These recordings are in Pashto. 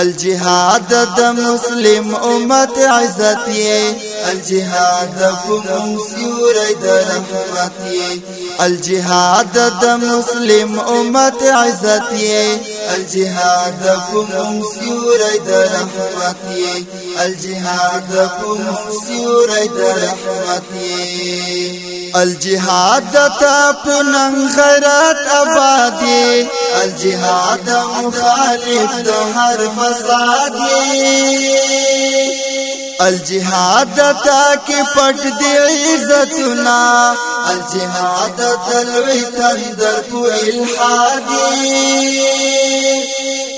الجهاد د مسلم امت عزت یې الجهاد کوم سیورې د رحمت یې الجهاد د مسلم امت عزت یې الجهاد کوم سیورې د رحمت یې الجهاد کوم سیورې د رحمت یې الجهاد تا پنن غیرت آبادی الجهاد مخالف د هر فسادی الجهاد تا کی پټ دی عزتنا الجهاد تلوی تندر تو الحادی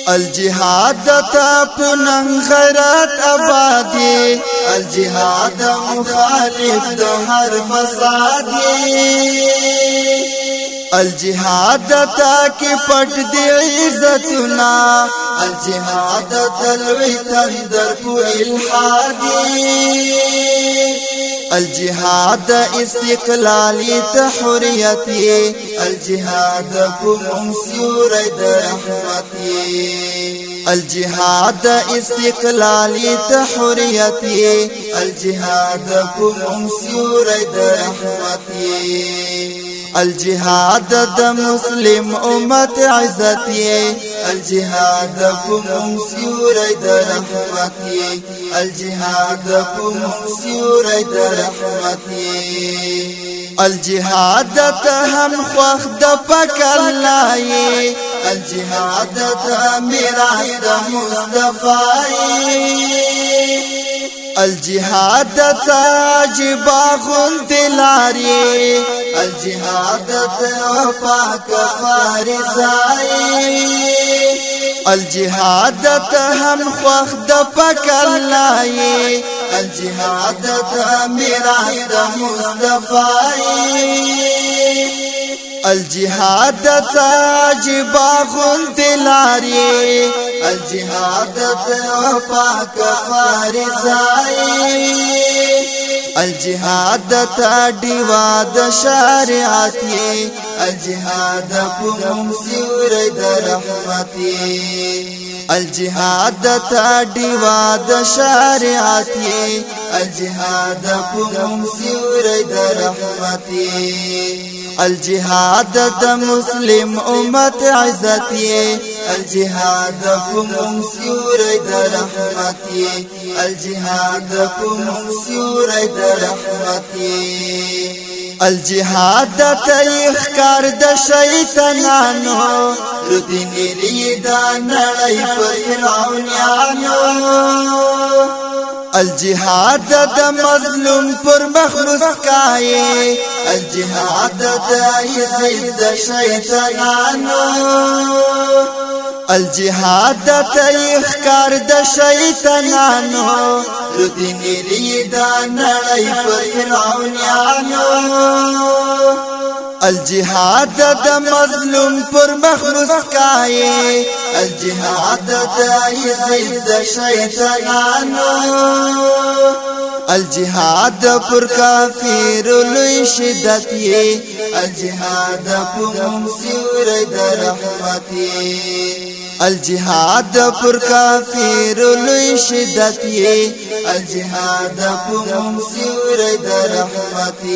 الجهاد تا پنن غیرت آبادی الجهاد مخالف د هر فساد الجهاد تا کې پټ دی عزتنا الجهاد تلوي تندر کو الحادي الجهاد استقلالي تحريتي الجهاد کوم سورې د رحمتي الجهاد استقلالي تحريتي الجهاد كم سيوري رحمتي الجهاد د مسلم امت عزت الجهاد کوم سیوری د رحمت الجهاد کوم سیوری د رحمت الجهاد ته هم خوخ د پکلای الجهاد تمیراث د مصطفی الجهاد تاج باغون تلاری الجهاد پاک فارسائی الجهاد هم خوخ د پکلای الجهاد میراث د مصطفی الجهاد ساجب غنت لاري الجهاد پاک فارسائي الجهاد تا دیوا د شریعت یې الجهاد پم سیور د رحمت یې الجهاد تا دیوا د شریعت یې الجهاد پم سیور د رحمت یې الجهاد د مسلم امت عزت یې الجهاد کوم سیورې د رحمت یې الجهاد کوم سیورې د رحمت یې الجهاد د تاریخ کار د شیطانانو لدینی ریدا نړۍ په فرعونانو الجهاد د مظلوم پر مخ مسکای الجهاد د یزید د شیطانانو الجهاد تیخ کار د شیطانانو لدینی لیدا نړۍ په فرعونانو الجهاد د مظلوم پر مخ مسکای الجهاد د عزت د شیطانانو الجهاد پر کافر لوی شدت یې الجهاد په منصور د رحمت الجهاد پر کافر لوی شدت یې الجهاد په منصور د رحمت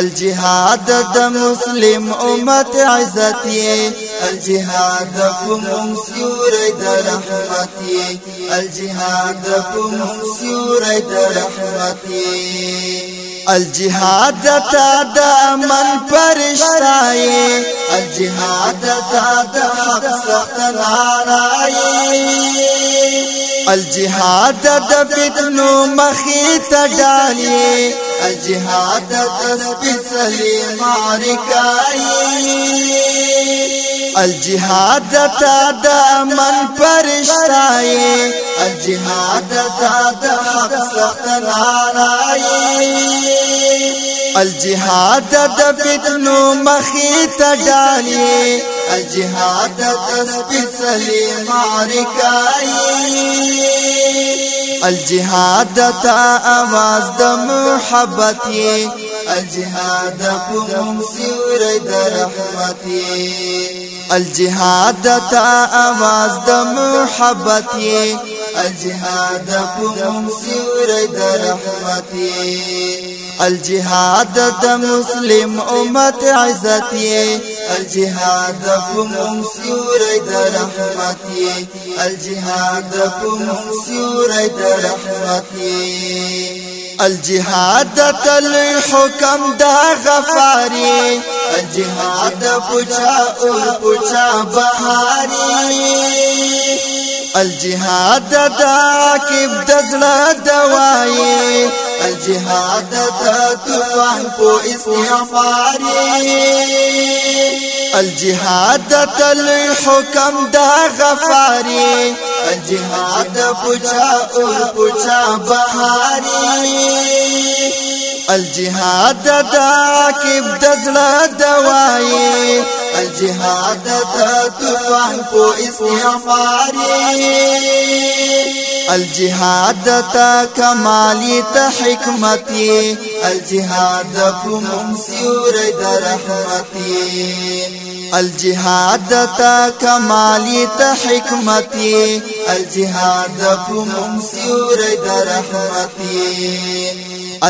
الجهاد د مسلم امت عزت یې الجهاد قوم سيوري درحمتي الجهاد قوم سيوري درحمتي الجهاد تا د امن پرشتای الجهاد تا د حق سخت نارای الجهاد د فتنو مخی ته ډالی الجهاد د سپیڅلې معرکای الجهاد تا د امن پرشتای الجهاد تا د حق سخت نارای الجهاد د فتنو مخی تډالی الجهاد د سپیڅلی معرکای الجهاد تا आवाज د محبت الجهاد په مونږ سیوري د رحمتي الجهاد تا आवाज د محبت یې الجهاد پم سیور د رحمت یې الجهاد د مسلم امت عزت یې الجهاد پم سیور د رحمت یې الجهاد پم سیور د رحمت یې الجهاد تل حکم د غفاری جهاد پوچھا اور پوچھا بہاری الجهاد دا کب دزنا دوايي الجهاد دا تفاهم په استعماري الجهاد تل حکم دا غفاري الجهاد پوچا او بهاري الجهاد د عاقب د زړه دوایي الجهاد د تفاح په استعماري الجهاد تا کمالی تا حکمتی الجهاد پرمم سیور در رحمتی الجهاد تا کمالی تا حکمتی الجهاد پرمم سیور در رحمتی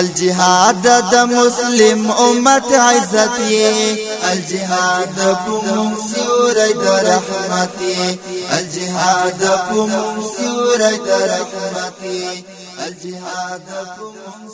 الجهاد د مسلم امت عزت یې الجهاد کوم سورې د رحمت یې الجهاد کوم سورې د رحمت یې الجهاد کوم